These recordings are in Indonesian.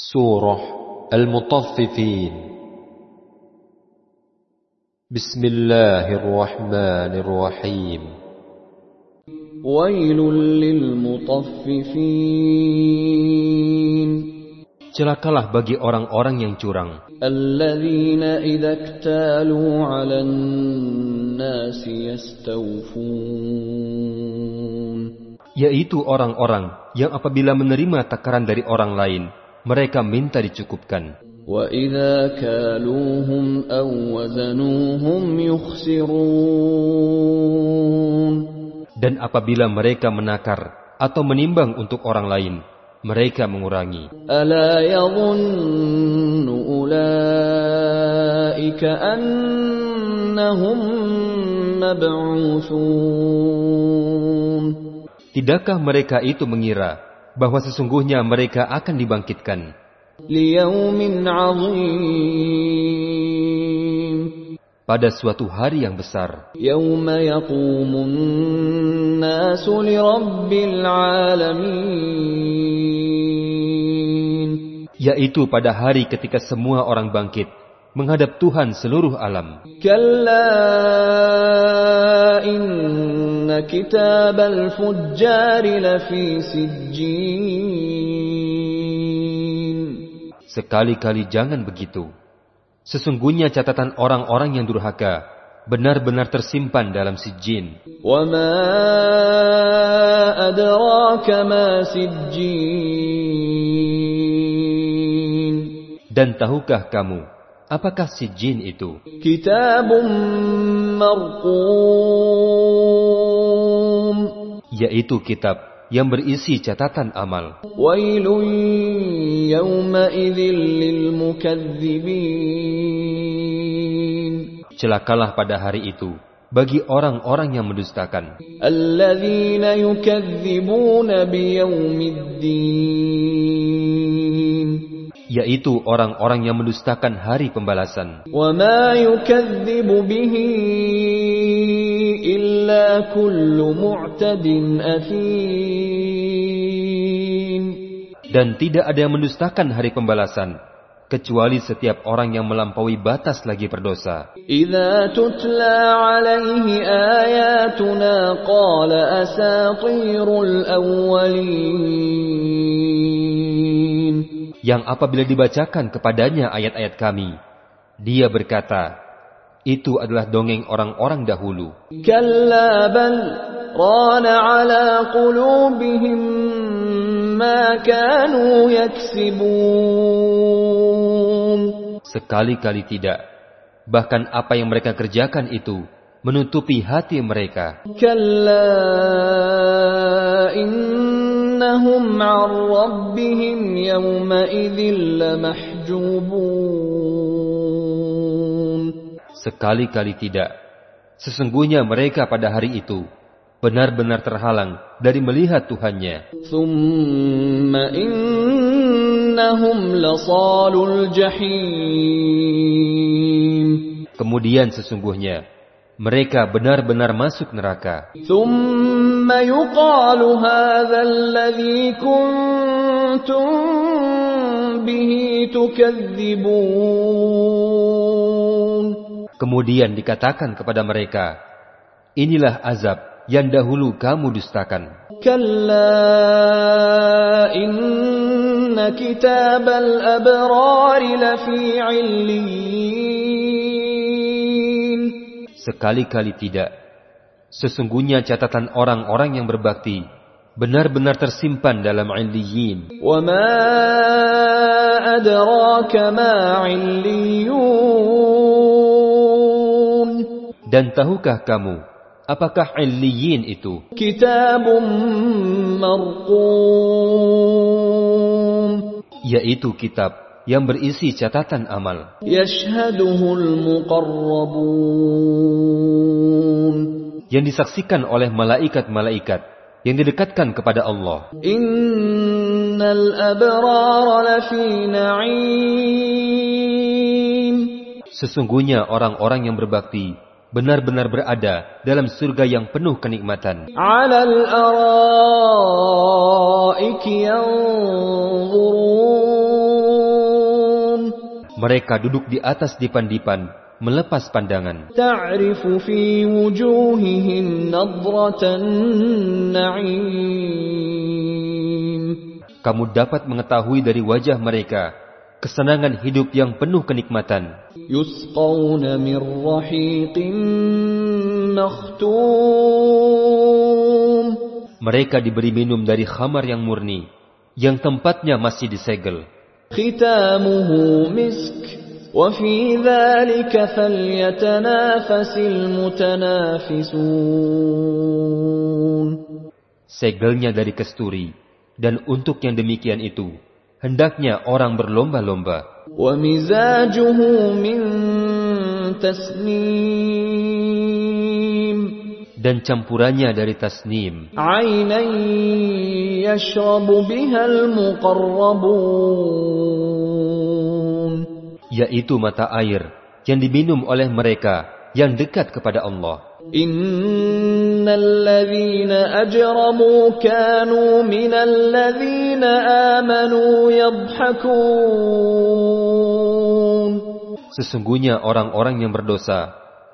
سورة المطففين بسم الله الرحمن الرحيم ويل للمطففين Celakalah bagi orang-orang yang curang, الذين إذا اكتالوا على الناس يستوفون yaitu orang-orang yang apabila menerima takaran dari orang lain, mereka minta dicukupkan. وإذا كالوهم أو وزنوهم يخسرون Dan apabila mereka menakar atau menimbang untuk orang lain, mereka mengurangi. ألا يظن أولئك أنهم مبعوثون Tidakkah mereka itu mengira bahwa sesungguhnya mereka akan dibangkitkan. Pada suatu hari yang besar. Yaitu pada hari ketika semua orang bangkit menghadap Tuhan seluruh alam. Sekali-kali jangan begitu. Sesungguhnya catatan orang-orang yang durhaka benar-benar tersimpan dalam si jin. Dan tahukah kamu Apakah si jin itu? Kitabun marqum. Yaitu kitab yang berisi catatan amal. Wailun yawma lil. Celakalah pada hari itu bagi orang-orang yang mendustakan. Alladzina yukadzibuna biyaumiddin yaitu orang-orang yang mendustakan hari pembalasan. Dan tidak ada yang mendustakan hari pembalasan, kecuali setiap orang yang melampaui batas lagi berdosa. Ayatuna yang apabila dibacakan kepadanya ayat-ayat kami, dia berkata, itu adalah dongeng orang-orang dahulu. Sekali-kali tidak. Bahkan apa yang mereka kerjakan itu menutupi hati mereka. إنهم 'an ربهم يومئذ لمحجوبون Sekali-kali tidak sesungguhnya mereka pada hari itu benar-benar terhalang dari melihat Tuhannya. Kemudian sesungguhnya mereka benar-benar masuk neraka. Kemudian dikatakan kepada mereka, inilah azab yang dahulu kamu dustakan. Kalla kitab al-abrari lafi Sekali-kali tidak. Sesungguhnya catatan orang-orang yang berbakti benar-benar tersimpan dalam illiyin. وما أدراك ما عليون Dan tahukah kamu, apakah illiyin itu? كتاب مرقوم Yaitu kitab yang berisi catatan amal. Yang disaksikan oleh malaikat-malaikat yang didekatkan kepada Allah. Sesungguhnya orang-orang yang berbakti benar-benar berada dalam surga yang penuh kenikmatan. Alal araiki yanzurun mereka duduk di atas dipan-dipan, melepas pandangan. Kamu dapat mengetahui dari wajah mereka kesenangan hidup yang penuh kenikmatan. Mereka diberi minum dari khamar yang murni, yang tempatnya masih disegel. ختامه مسك وفي ذلك فليتنافس المتنافسون Segelnya dari kesturi, dan untuk yang demikian itu, hendaknya orang berlomba-lomba. ومزاجه من تسنيم Dan campurannya dari tasnim, عينا يشرب بها المقربون yaitu mata air yang diminum oleh mereka yang dekat kepada Allah. إن الذين أجرموا كانوا من الذين آمنوا يضحكون Sesungguhnya orang-orang yang berdosa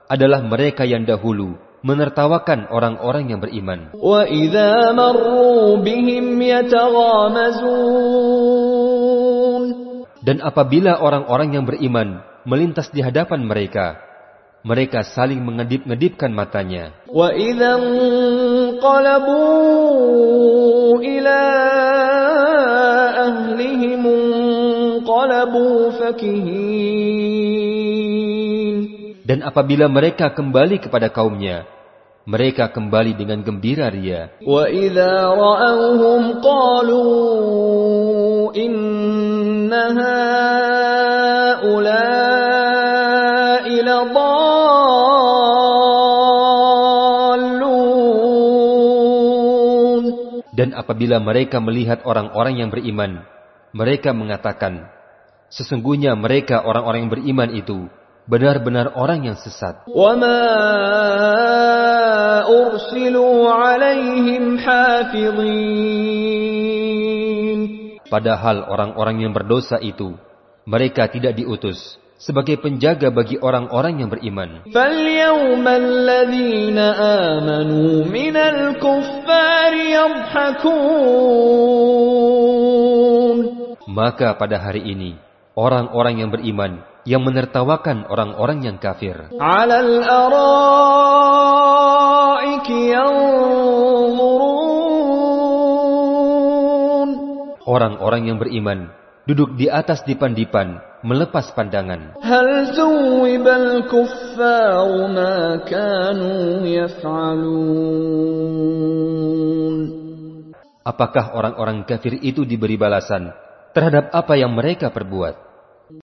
adalah mereka yang dahulu menertawakan orang-orang yang beriman. Dan apabila orang-orang yang beriman melintas di hadapan mereka, mereka saling mengedip-ngedipkan matanya. Dan apabila mereka kembali kepada kaumnya, mereka kembali dengan gembira ria. وإذا رأوهم قالوا إن هؤلاء لضالون Dan apabila mereka melihat orang-orang yang beriman, mereka mengatakan, sesungguhnya mereka orang-orang yang beriman itu benar-benar orang yang sesat. وما أرسلوا عليهم حافظين Padahal orang-orang yang berdosa itu, mereka tidak diutus sebagai penjaga bagi orang-orang yang beriman. فاليوم الذين آمنوا من الكفار يضحكون Maka pada hari ini, orang-orang yang beriman yang menertawakan orang-orang yang kafir. Orang-orang yang beriman duduk di atas dipan-dipan melepas pandangan. Apakah orang-orang kafir itu diberi balasan terhadap apa yang mereka perbuat?